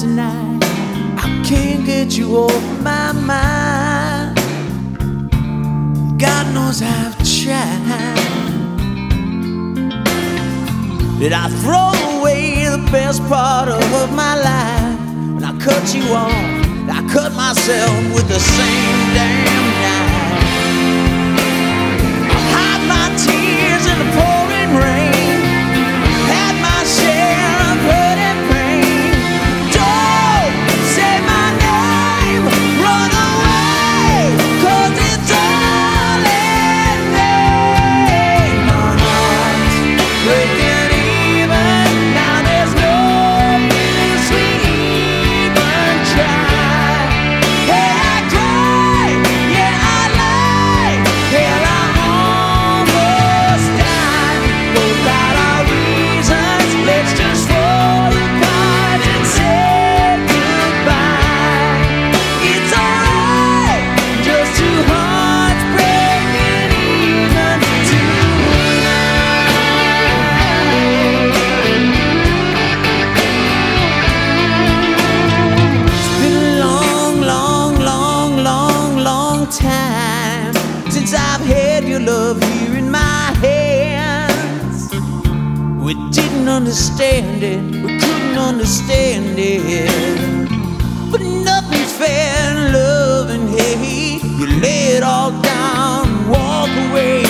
tonight. I can't get you off my mind. God knows I've tried. Did I throw away the best part of my life? when I cut you off, I cut myself with the same. We didn't understand it, we couldn't understand it. But nothing's fair in love and hate. You lay it all down, walk away.